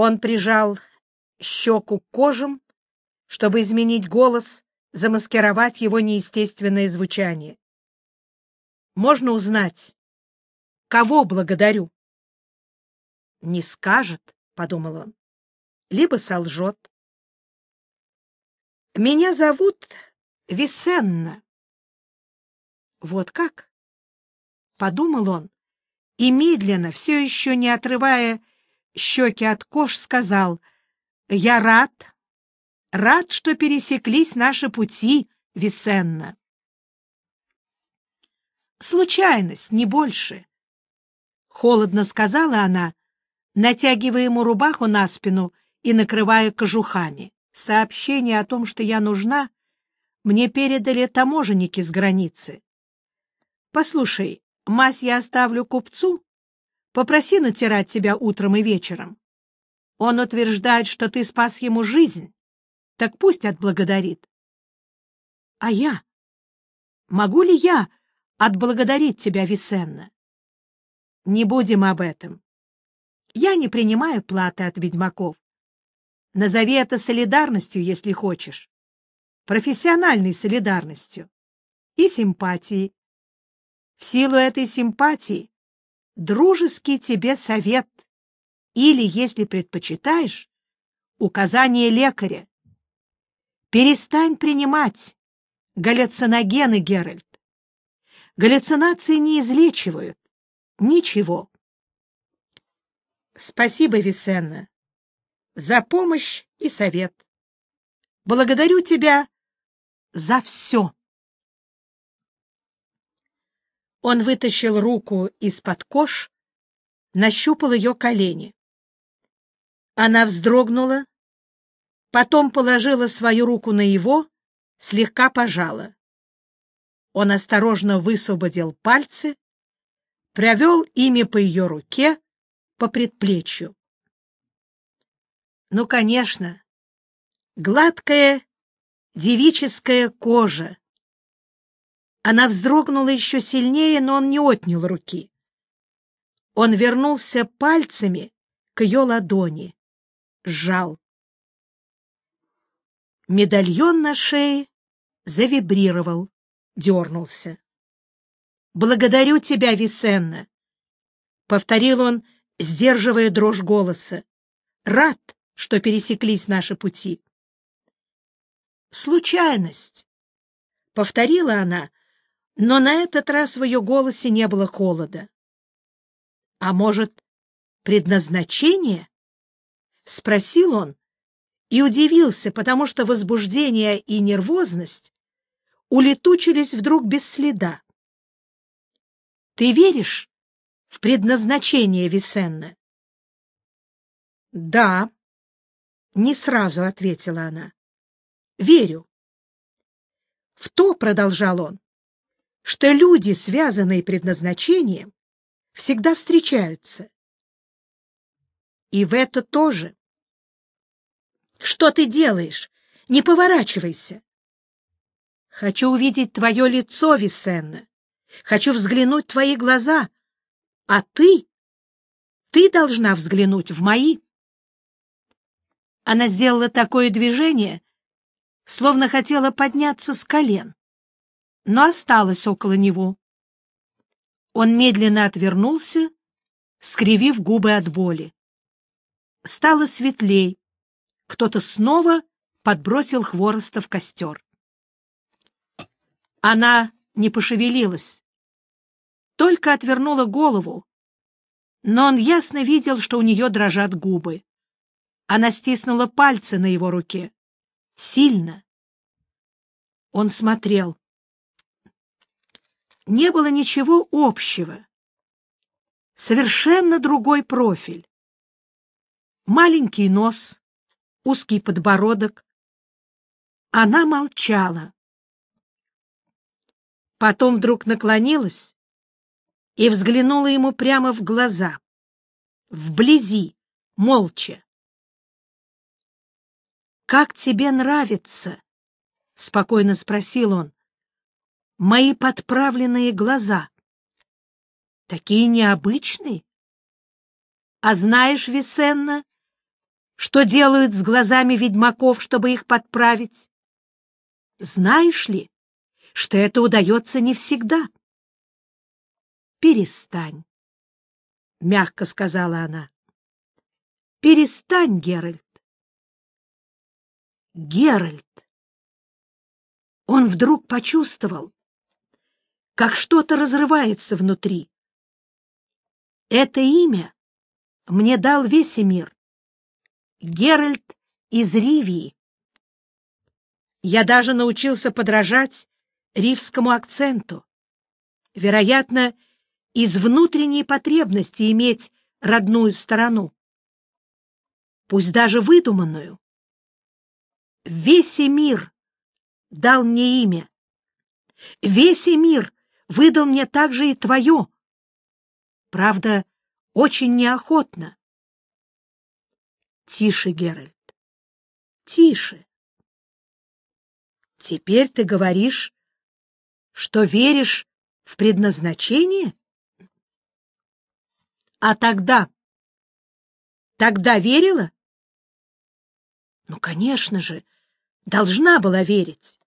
Он прижал щеку к кожам, чтобы изменить голос, замаскировать его неестественное звучание. Можно узнать, кого благодарю? Не скажет, — подумал он, — либо солжет. Меня зовут Висенна. Вот как? — подумал он, и медленно, все еще не отрывая щеки от кож, сказал, — Я рад, рад, что пересеклись наши пути, Висенна. Случайность, не больше. Холодно сказала она, натягивая ему рубаху на спину и накрывая кожухами. Сообщение о том, что я нужна, мне передали таможенники с границы. Послушай, мазь я оставлю купцу, попроси натирать тебя утром и вечером. Он утверждает, что ты спас ему жизнь, так пусть отблагодарит. А я? Могу ли я отблагодарить тебя, Висенна? Не будем об этом. Я не принимаю платы от ведьмаков. Назови это солидарностью, если хочешь. Профессиональной солидарностью. И симпатией. В силу этой симпатии дружеский тебе совет или, если предпочитаешь, указание лекаря. Перестань принимать галлюциногены, Геральт. Галлюцинации не излечивают. Ничего. Спасибо, Висенна, за помощь и совет. Благодарю тебя за все. Он вытащил руку из-под кож, нащупал ее колени. Она вздрогнула, потом положила свою руку на его, слегка пожала. Он осторожно высвободил пальцы, провел ими по ее руке, по предплечью. Ну, конечно, гладкая девическая кожа. Она вздрогнула еще сильнее, но он не отнял руки. Он вернулся пальцами к ее ладони, сжал. Медальон на шее завибрировал, дернулся. — Благодарю тебя, Висенна! — повторил он, сдерживая дрожь голоса. — Рад, что пересеклись наши пути. — Случайность! — повторила она, но на этот раз в ее голосе не было холода. — А может, предназначение? — спросил он, и удивился, потому что возбуждение и нервозность улетучились вдруг без следа. — Ты веришь в предназначение Висенна? — Да, — не сразу ответила она. — Верю. — В то, — продолжал он, — что люди, связанные предназначением, всегда встречаются. И в это тоже. Что ты делаешь? Не поворачивайся. Хочу увидеть твое лицо, Висенна. Хочу взглянуть в твои глаза. А ты? Ты должна взглянуть в мои. Она сделала такое движение, словно хотела подняться с колен, но осталась около него. Он медленно отвернулся, скривив губы от боли. Стало светлей, кто-то снова подбросил хвороста в костер. Она не пошевелилась, только отвернула голову, но он ясно видел, что у нее дрожат губы. Она стиснула пальцы на его руке. Сильно. Он смотрел. Не было ничего общего. Совершенно другой профиль. Маленький нос, узкий подбородок. Она молчала. Потом вдруг наклонилась и взглянула ему прямо в глаза, вблизи, молча. «Как тебе нравится?» — спокойно спросил он. «Мои подправленные глаза. Такие необычные. А знаешь, Висенна, что делают с глазами ведьмаков, чтобы их подправить. Знаешь ли, что это удается не всегда? Перестань, — мягко сказала она. Перестань, Геральт. Геральт. Он вдруг почувствовал, как что-то разрывается внутри. Это имя мне дал Весемир. Геральт из Ривии. Я даже научился подражать ривскому акценту. Вероятно, из внутренней потребности иметь родную сторону. Пусть даже выдуманную. Весь мир дал мне имя. Весь мир выдал мне также и твое. Правда, очень неохотно. Тише, Геральт, тише. Теперь ты говоришь, что веришь в предназначение? А тогда? Тогда верила? Ну, конечно же, должна была верить.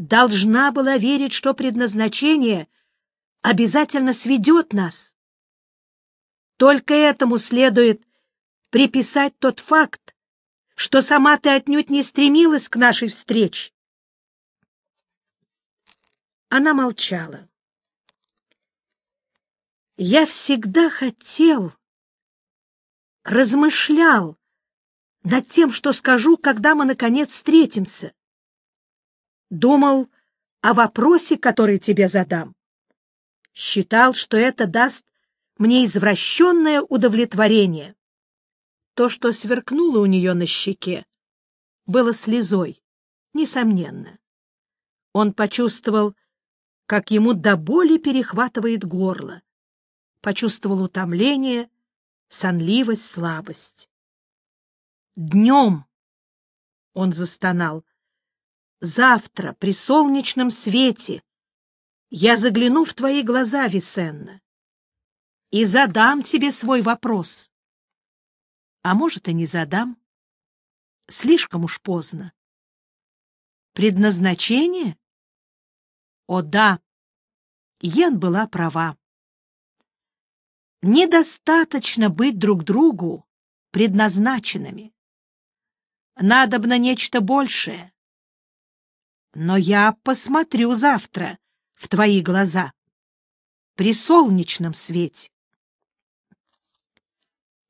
Должна была верить, что предназначение обязательно сведет нас. Только этому следует приписать тот факт, что сама ты отнюдь не стремилась к нашей встрече. Она молчала. Я всегда хотел, размышлял над тем, что скажу, когда мы, наконец, встретимся. Думал о вопросе, который тебе задам. Считал, что это даст мне извращенное удовлетворение. То, что сверкнуло у нее на щеке, было слезой, несомненно. Он почувствовал, как ему до боли перехватывает горло. Почувствовал утомление, сонливость, слабость. «Днем!» — он застонал. «Завтра, при солнечном свете, я загляну в твои глаза, Висенна, и задам тебе свой вопрос. А может, и не задам. Слишком уж поздно. Предназначение? О, да, Йен была права. Недостаточно быть друг другу предназначенными. Надобно нечто большее. Но я посмотрю завтра в твои глаза при солнечном свете.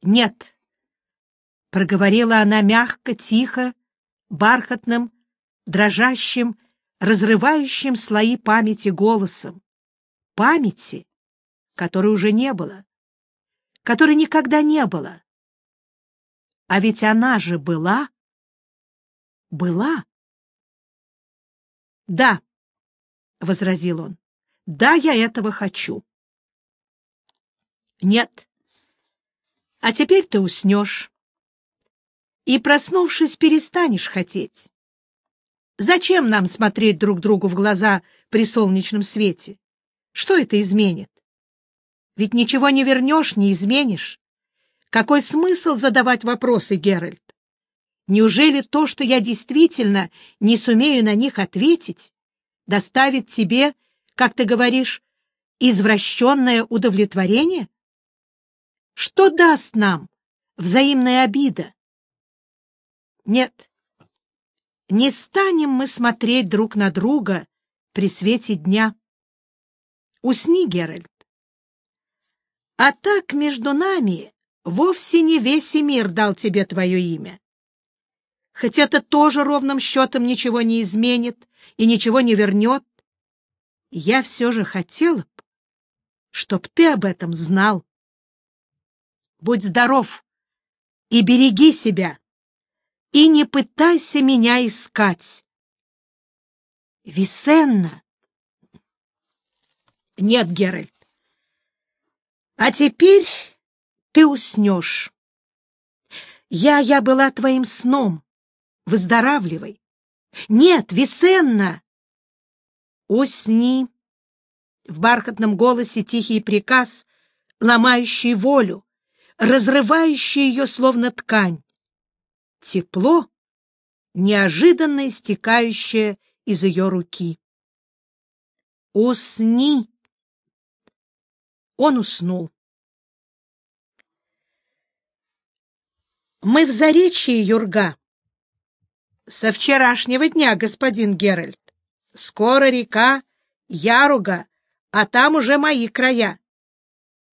Нет, — проговорила она мягко, тихо, бархатным, дрожащим, разрывающим слои памяти голосом. Памяти, которой уже не было, которой никогда не было. А ведь она же была, была. «Да», — возразил он, — «да, я этого хочу». «Нет, а теперь ты уснешь и, проснувшись, перестанешь хотеть. Зачем нам смотреть друг другу в глаза при солнечном свете? Что это изменит? Ведь ничего не вернешь, не изменишь. Какой смысл задавать вопросы, Геральт? Неужели то, что я действительно не сумею на них ответить, доставит тебе, как ты говоришь, извращенное удовлетворение? Что даст нам взаимная обида? Нет, не станем мы смотреть друг на друга при свете дня. Усни, Геральт. А так между нами вовсе не весь мир дал тебе твое имя. Хоть это тоже ровным счетом ничего не изменит и ничего не вернет, я все же хотела б, чтоб ты об этом знал. Будь здоров и береги себя и не пытайся меня искать. Висенна. Нет, Геральт. А теперь ты уснешь. Я, я была твоим сном. Выздоравливай. Нет, Висенна. Усни. В бархатном голосе тихий приказ, ломающий волю, разрывающий ее словно ткань. тепло, неожиданно истекающее из ее руки. «Усни!» Он уснул. «Мы в Заречье, Юрга!» «Со вчерашнего дня, господин Геральт. Скоро река Яруга, а там уже мои края.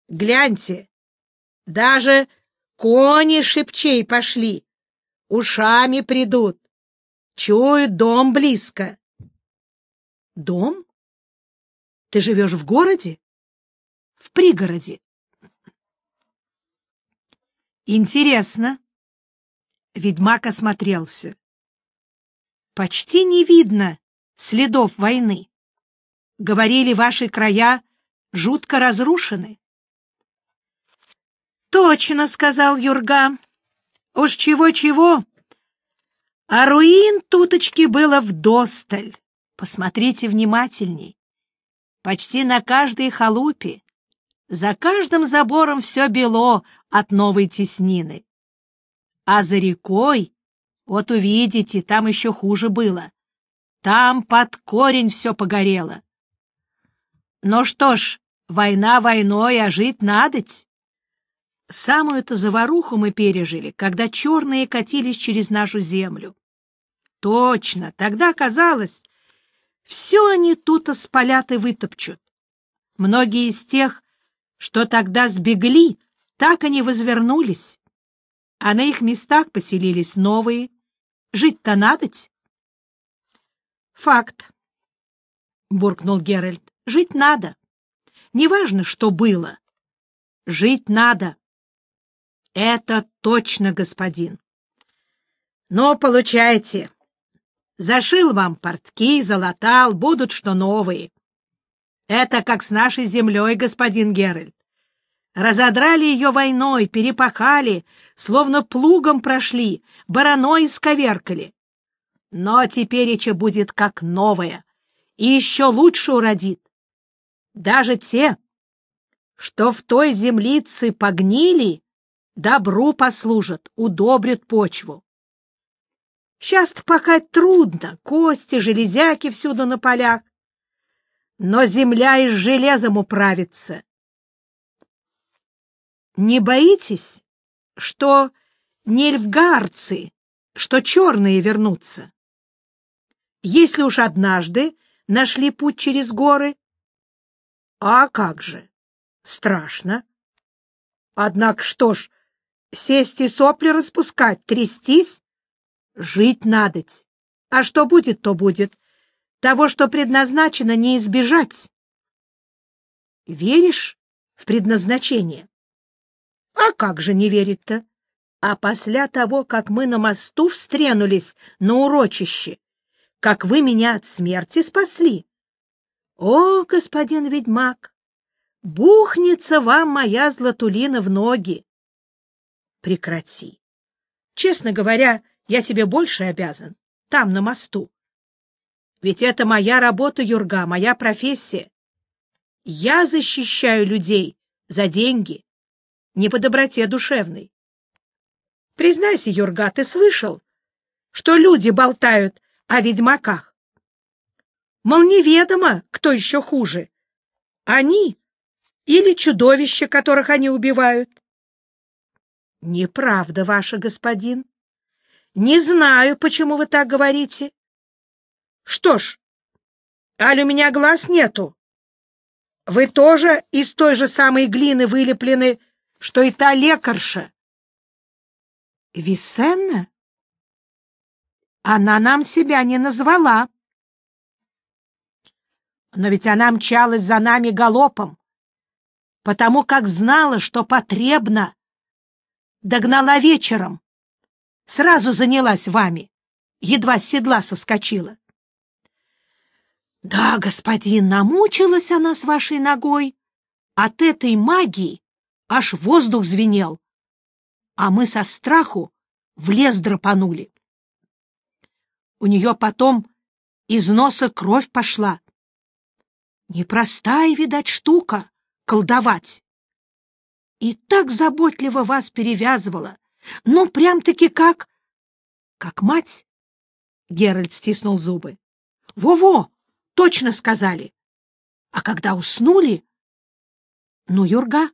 Гляньте, даже кони шепчей пошли, ушами придут, чуют дом близко. Дом? Ты живешь в городе? В пригороде. Интересно. Ведьмак осмотрелся. Почти не видно следов войны. Говорили, ваши края жутко разрушены. — Точно, — сказал Юрга. — Уж чего-чего. А руин туточки было вдосталь. Посмотрите внимательней. Почти на каждой халупе, за каждым забором все бело от новой теснины. А за рекой, вот увидите, там еще хуже было. Там под корень все погорело. Ну что ж, война войной, а жить надоть. Самую-то заваруху мы пережили, когда черные катились через нашу землю. Точно, тогда казалось, все они тут спалят и вытопчут. Многие из тех, что тогда сбегли, так они возвернулись, а на их местах поселились новые. Жить-то надоть? — Факт, — буркнул Геральт. — Жить надо. Неважно, что было. Жить надо. Это точно, господин. Но получайте. Зашил вам портки, залатал, будут что новые. Это как с нашей землей, господин Геральт. Разодрали ее войной, перепахали, словно плугом прошли, бараной исковеркали. Но теперь еще будет как новая, и еще лучше уродит. Даже те, что в той землице погнили, добру послужат, удобрят почву. Сейчас-то пахать трудно, кости, железяки всюду на полях. Но земля из железом управится. Не боитесь, что нельфгарцы, что черные вернутся? Если уж однажды нашли путь через горы, а как же? Страшно. Однако что ж, Сесть и сопли распускать, трястись? Жить надоть. А что будет, то будет. Того, что предназначено, не избежать. Веришь в предназначение? А как же не верить-то? А после того, как мы на мосту встренулись на урочище, как вы меня от смерти спасли? О, господин ведьмак, бухнется вам моя златулина в ноги прекрати. Честно говоря, я тебе больше обязан. Там, на мосту. Ведь это моя работа, Юрга, моя профессия. Я защищаю людей за деньги, не по доброте душевной. Признайся, Юрга, ты слышал, что люди болтают о ведьмаках? Мол, неведомо, кто еще хуже. Они или чудовища, которых они убивают. — Неправда, ваше господин. Не знаю, почему вы так говорите. — Что ж, аль у меня глаз нету. Вы тоже из той же самой глины вылеплены, что и та лекарша. — Висенна? Она нам себя не назвала. Но ведь она мчалась за нами галопом, потому как знала, что потребно Догнала вечером. Сразу занялась вами. Едва с седла соскочила. Да, господин, намучилась она с вашей ногой. От этой магии аж воздух звенел. А мы со страху в лес драпанули. У нее потом из носа кровь пошла. Непростая, видать, штука — колдовать и так заботливо вас перевязывала. Ну, прям-таки как... Как мать? Геральт стиснул зубы. Во-во, точно сказали. А когда уснули? Ну, Юрга?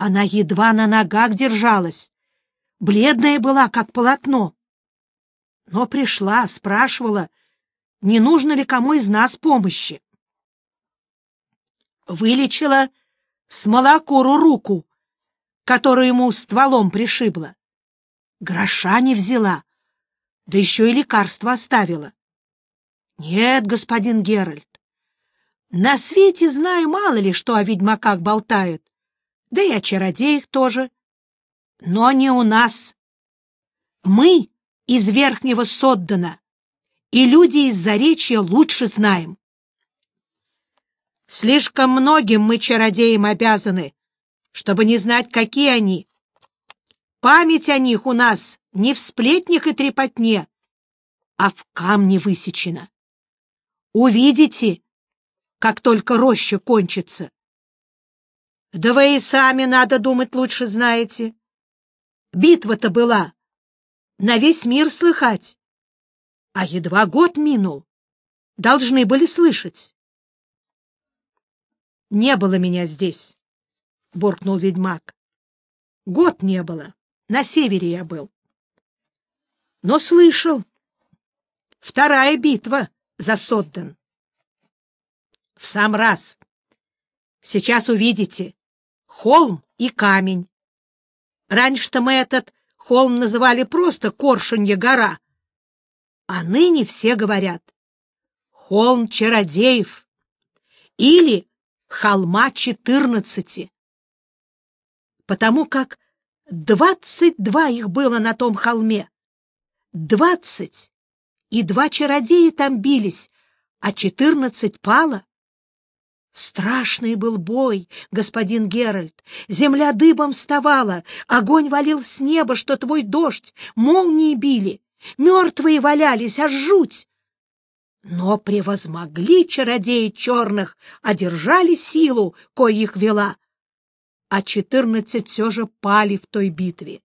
Она едва на ногах держалась. Бледная была, как полотно. Но пришла, спрашивала, не нужно ли кому из нас помощи. Вылечила смолокуру руку, которую ему стволом пришибла. Гроша не взяла, да еще и лекарство оставила. Нет, господин Геральт, на свете знаю мало ли что о ведьмаках болтают, да и о чародеях тоже. Но не у нас. Мы из Верхнего Соддана, и люди из Заречья лучше знаем. Слишком многим мы чародеям обязаны, чтобы не знать, какие они. Память о них у нас не в сплетнях и трепотне, а в камне высечена. Увидите, как только роща кончится. Да вы и сами, надо думать, лучше знаете. Битва-то была. На весь мир слыхать. А едва год минул. Должны были слышать. Не было меня здесь, — буркнул ведьмак. Год не было. На севере я был. Но слышал. Вторая битва за Содден. В сам раз. Сейчас увидите. Холм и камень. Раньше-то мы этот холм называли просто Коршунья гора. А ныне все говорят холм чародеев или холма четырнадцати. Потому как двадцать два их было на том холме. Двадцать! И два чародея там бились, а четырнадцать пало. Страшный был бой, господин Геральт. Земля дыбом вставала, огонь валил с неба, что твой дождь, молнии били. Мертвые валялись, аж жуть. Но превозмогли чародеи черных, одержали силу, кое их вела. А четырнадцать все же пали в той битве.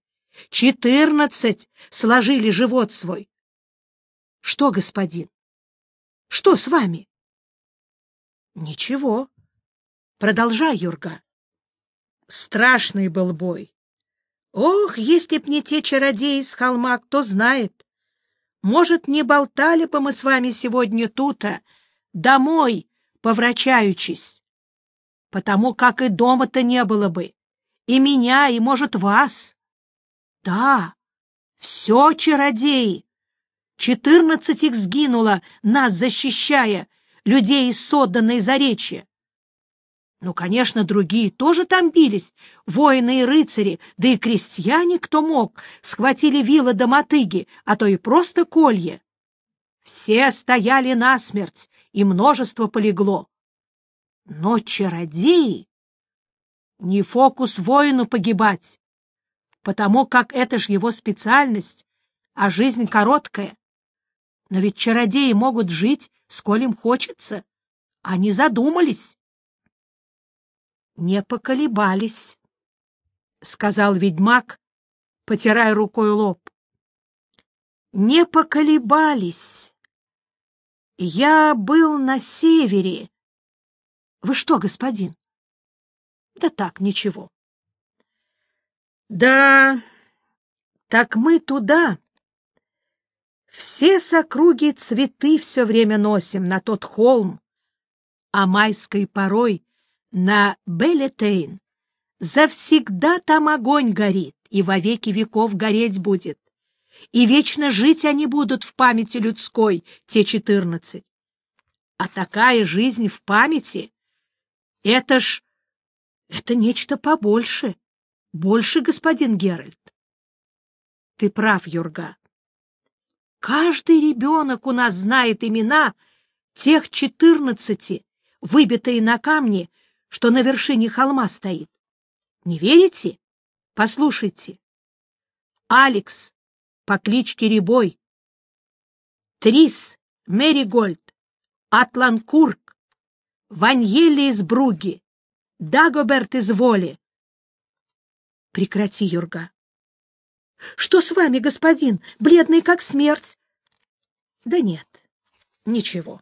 Четырнадцать сложили живот свой. Что, господин? Что с вами? — Ничего. Продолжай, Юрга. Страшный был бой. Ох, если б не те чародеи с холма, кто знает. Может, не болтали бы мы с вами сегодня тут-то, домой, поврачаючись. Потому как и дома-то не было бы. И меня, и, может, вас. Да, все чародеи. Четырнадцать их сгинуло, нас защищая, людей из Соддана и Заречья. Ну, конечно, другие тоже там бились, воины и рыцари, да и крестьяне, кто мог, схватили вилы до мотыги, а то и просто колье. Все стояли насмерть, и множество полегло. Но чародеи... Не фокус воину погибать, потому как это ж его специальность, а жизнь короткая. Но ведь чародеи могут жить сколь им хочется. Они задумались. — Не поколебались, — сказал ведьмак, потирая рукой лоб. — Не поколебались. Я был на севере. — Вы что, господин? — Да так, ничего. — Да, так мы туда, все с округи цветы все время носим на тот холм, а майской порой на Белетейн завсегда там огонь горит и во веки веков гореть будет, и вечно жить они будут в памяти людской, те четырнадцать. А такая жизнь в памяти — это ж... это нечто побольше, больше, господин Геральт. Ты прав, Юрга. Каждый ребенок у нас знает имена тех четырнадцати, выбитые на камне, что на вершине холма стоит. Не верите? Послушайте. Алекс по кличке Рябой, Трис Меригольд, Атланкурк, Ваньели из Бруги, Дагоберт из Воли. Прекрати, Юрга. Что с вами, господин? Бледный как смерть. Да нет, ничего.